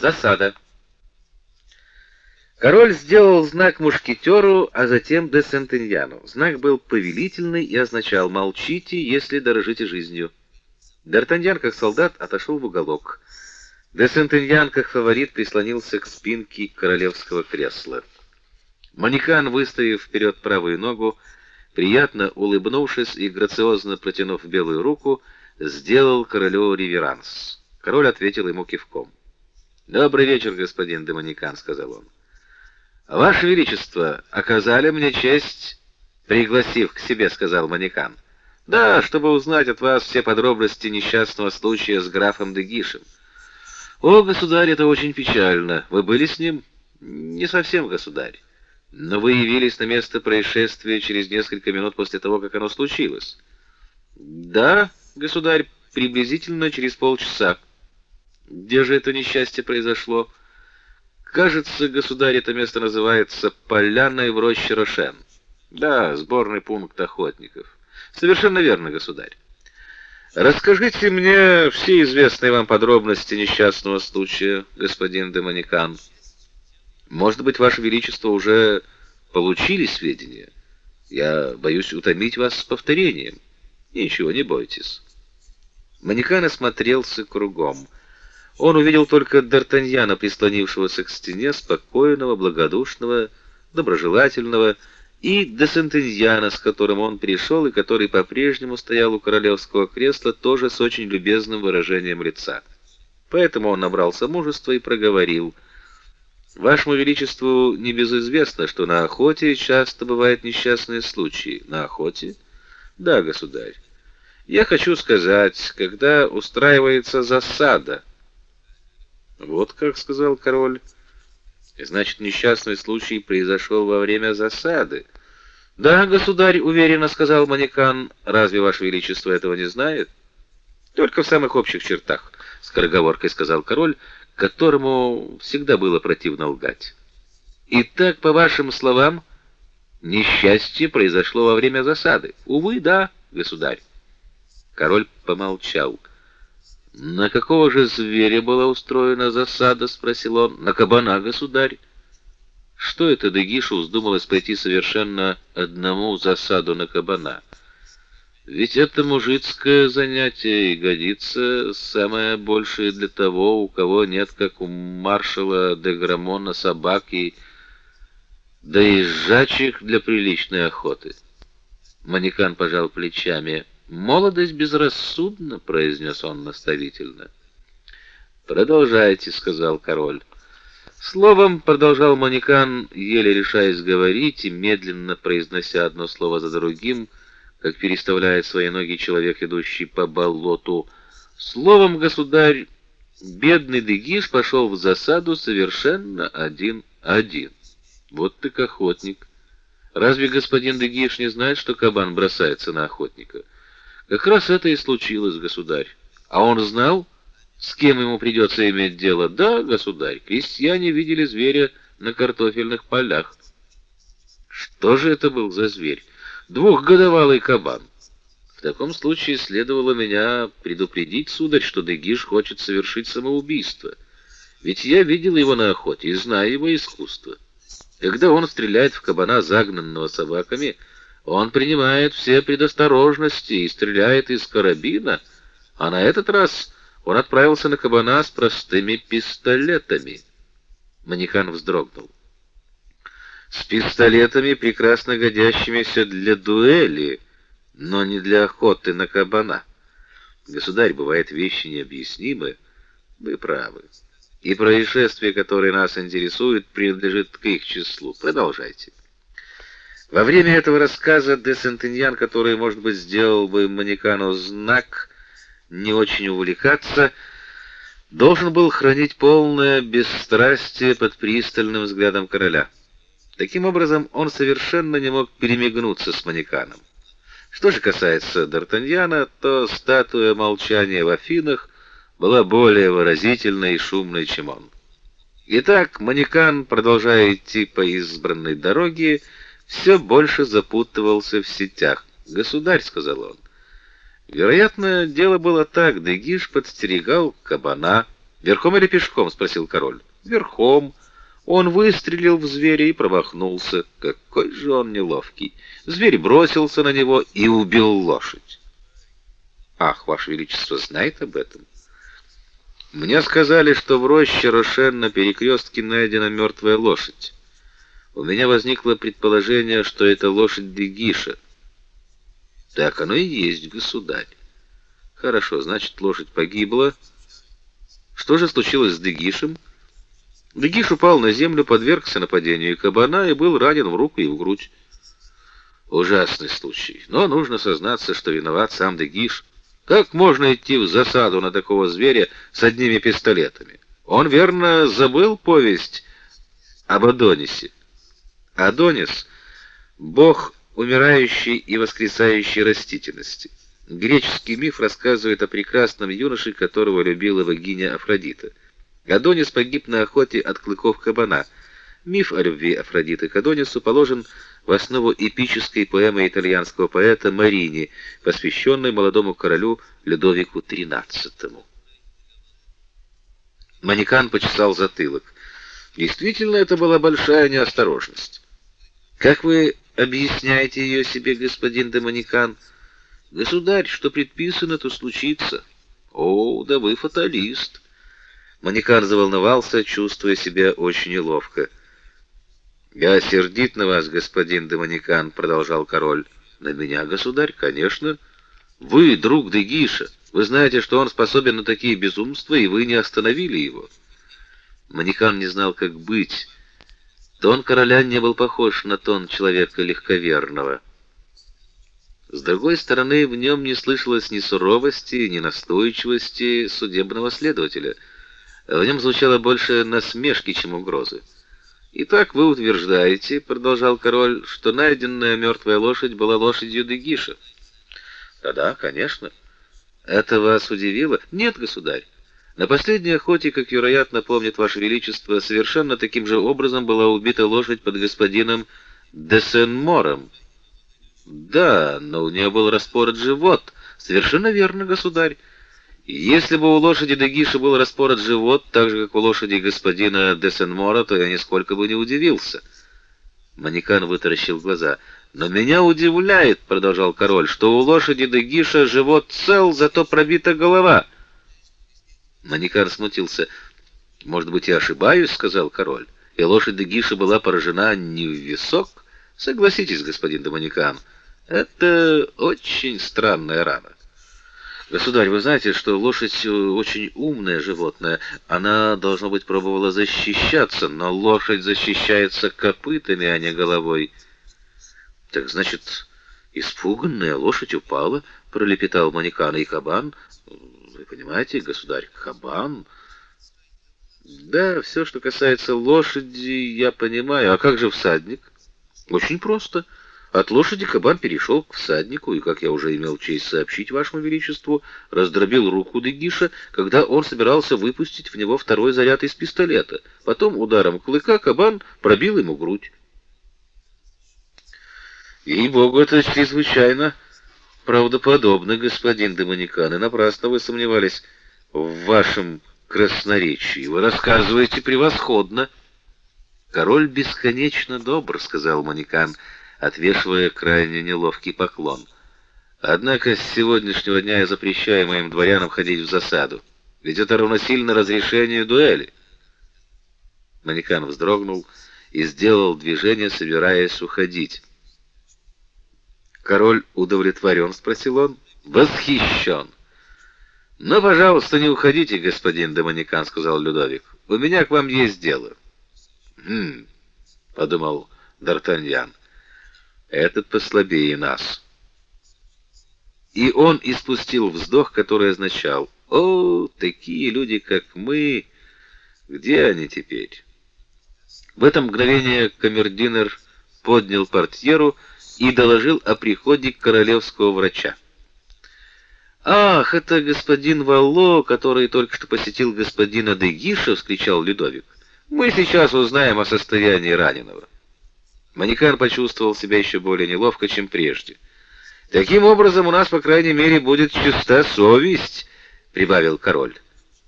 Засада. Король сделал знак мушкетеру, а затем де Сентеньяну. Знак был повелительный и означал «молчите, если дорожите жизнью». Д'Артаньян, как солдат, отошел в уголок. Де Сентеньян, как фаворит, прислонился к спинке королевского кресла. Манекан, выставив вперед правую ногу, приятно улыбнувшись и грациозно протянув белую руку, сделал королю реверанс. Король ответил ему кивком. "Добрый вечер, господин де Манекан", сказал он. Ваше величество, оказали мне честь, пригласив к себе, сказал Манекан. Да, чтобы узнать от вас все подробности несчастного случая с графом де Гишем. О, государь, это очень печально. Вы были с ним? Не совсем, государь. Но вы явились на место происшествия через несколько минут после того, как оно случилось. Да, государь, приблизительно через полчаса. Где же это несчастье произошло? Кажется, государь, это место называется Поляной в роще Рошен. Да, сборный пункт охотников. Совершенно верно, государь. Расскажите мне все известные вам подробности несчастного случая, господин де Манекан. Может быть, ваше величество уже получили сведения? Я боюсь утомить вас повторением. Ничего, не бойтесь. Манекан осмотрелся кругом. Он увидел только Д'Артаньяна, прислонившегося к стене, спокойного, благодушного, доброжелательного, и де с которым он пришел и который по-прежнему стоял у королевского кресла, тоже с очень любезным выражением лица. Поэтому он набрался мужества и проговорил: "Вашему величеству не безизвестно, что на охоте часто бывают несчастные случаи. На охоте? Да, государь. Я хочу сказать, когда устраивается засада, вот как сказал король. Значит, несчастный случай произошел во время засады. Да, государь, уверенно сказал Манекан. Разве ваше величество этого не знает? Только в самых общих чертах, скороговоркой сказал король, которому всегда было противно лгать. Итак, по вашим словам, несчастье произошло во время засады. Увы, да, государь. Король помолчал. На какого же зверя была устроена засада, спросил он. На кабана, государь. Что это Дегишу вздумалось пойти совершенно одному засаду на кабана? Ведь это мужицкое занятие и годится самое большее для того, у кого нет, как у маршала де Грамона, собаки, да и сжачих для приличной охоты. Манекан пожал плечами. Молодость безрассудна, произнес он наставительно. Продолжайте, сказал король. Словом, продолжал Манекан, еле решаясь говорить и медленно произнося одно слово за другим, как переставляет свои ноги человек, идущий по болоту. Словом, государь, бедный Дегиш пошел в засаду совершенно один-один. Вот ты охотник. Разве господин Дегиш не знает, что кабан бросается на охотника? Как раз это и случилось, государь. А он знал, с кем ему придется иметь дело? Да, государь, крестьяне видели зверя на картофельных полях. Что же это был за зверь? Двухгодовалый кабан. В таком случае следовало меня предупредить, сударь, что Дегиш хочет совершить самоубийство. Ведь я видел его на охоте и знаю его искусство. Когда он стреляет в кабана, загнанного собаками, он принимает все предосторожности и стреляет из карабина, а на этот раз он отправился на кабана с простыми пистолетами. Манекан вздрогнул. С пистолетами, прекрасно годящимися для дуэли, но не для охоты на кабана. Государь, бывает вещи необъяснимые. Вы правы. И происшествие, которое нас интересует, принадлежит к их числу. Продолжайте. Во время этого рассказа де Сентеньян, который, может быть, сделал бы Манекану знак не очень увлекаться, должен был хранить полное бесстрастие под пристальным взглядом короля. Таким образом, он совершенно не мог перемигнуться с Манеканом. Что же касается Д'Артаньяна, то статуя молчания в Афинах была более выразительной и шумной, чем он. Итак, Манекан, продолжая идти по избранной дороге, все больше запутывался в сетях. "Государь", сказал он. Вероятно, дело было так: Дегиш подстерегал кабана, Верхом или пешком, спросил король. Верхом. Он выстрелил в зверя и промахнулся. Какой же он неловкий. Зверь бросился на него и убил лошадь. Ах, ваше величество знает об этом? Мне сказали, что в роще Рошен на перекрестке найдена мертвая лошадь. У меня возникло предположение, что это лошадь Дегиша. Так оно и есть, государь. Хорошо, значит, лошадь погибла. Что же случилось с Дегишем? Дегиш упал на землю, подвергся нападению кабана и был ранен в руку и в грудь. Ужасный случай. Но нужно сознаться, что виноват сам Дегиш. Как можно идти в засаду на такого зверя с одними пистолетами? Он верно забыл повесть об Адонисе. Адонис бог умирающей и воскресающей растительности. Греческий миф рассказывает о прекрасном юноше, которого любила богиня Афродита. Адонис погиб на охоте от клыков кабана. Миф о любви Афродиты к Адонису положен в основу эпической поэмы итальянского поэта Марини, посвященной молодому королю Людовику XIII. Манекан почесал затылок. Действительно, это была большая неосторожность. Как вы объясняете ее себе, господин де Манекан? Государь, что предписано, то случится. О, да вы фаталист. Манекан заволновался, чувствуя себя очень неловко. «Я сердит на вас, господин Демоникан», — продолжал король. «На меня, государь, конечно. Вы друг Дегиша. Вы знаете, что он способен на такие безумства, и вы не остановили его». Манекан не знал, как быть. Тон короля не был похож на тон человека легковерного. С другой стороны, в нем не слышалось ни суровости, ни настойчивости судебного следователя. В нем звучало больше насмешки, чем угрозы. Итак, вы утверждаете, продолжал король, что найденная мертвая лошадь была лошадью Дегиша. Да-да, конечно. Это вас удивило? Нет, государь. На последней охоте, как вероятно помнит ваше величество, совершенно таким же образом была убита лошадь под господином де Сен-Мором. Да, но у нее был распорот живот. Совершенно верно, государь. Если бы у лошади Дегиша был распорот живот, так же как у лошади господина де Сен-Мора, то я нисколько бы не удивился. Манекан вытаращил глаза. Но меня удивляет, продолжал король, что у лошади Дегиша живот цел, зато пробита голова. Манекан смутился. Может быть, я ошибаюсь, сказал король. И лошадь Дегиша была поражена не в висок. Согласитесь, господин Доманикан, это очень странная рана. Государь, вы знаете, что лошадь э, очень умное животное. Она должно быть пробовала защищаться, но лошадь защищается копытами, а не головой. Так значит, испуганная лошадь упала, пролепетал Манекан и кабан. Вы понимаете, государь, кабан. Да, все, что касается лошади, я понимаю. А как же всадник? Очень просто. От лошади кабан перешел к всаднику и, как я уже имел честь сообщить вашему величеству, раздробил руку Дегиша, когда он собирался выпустить в него второй заряд из пистолета. Потом ударом клыка кабан пробил ему грудь. «И-богу, это чрезвычайно правдоподобно, господин Демоникан, и напрасно вы сомневались в вашем красноречии. Вы рассказываете превосходно». «Король бесконечно добр», — сказал Манекан, — отвешивая крайне неловкий поклон. Однако с сегодняшнего дня я запрещаю моим дворянам ходить в засаду, ведь это равносильно разрешению дуэли. Манекан вздрогнул и сделал движение, собираясь уходить. Король удовлетворен?» — спросил он. «Восхищен!» «Ну, пожалуйста, не уходите, господин Доминикан», — сказал Людовик. «У меня к вам есть дело». «Хм», — подумал Д'Артаньян. Этот послабее нас. И он испустил вздох, который означал: "О, такие люди, как мы, где они теперь?" В это мгновение камердинер поднял портьеру и доложил о приходе королевского врача. «Ах, это господин Валло, который только что посетил господина Дегиша!» — вскричал Людовик. «Мы сейчас узнаем о состоянии раненого». Манекан почувствовал себя еще более неловко, чем прежде. Таким образом, у нас, по крайней мере, будет чиста совесть, прибавил король.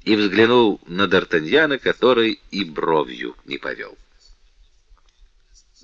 и взглянул на Д'Артаньяна, который и бровью не повел.